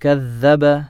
كذب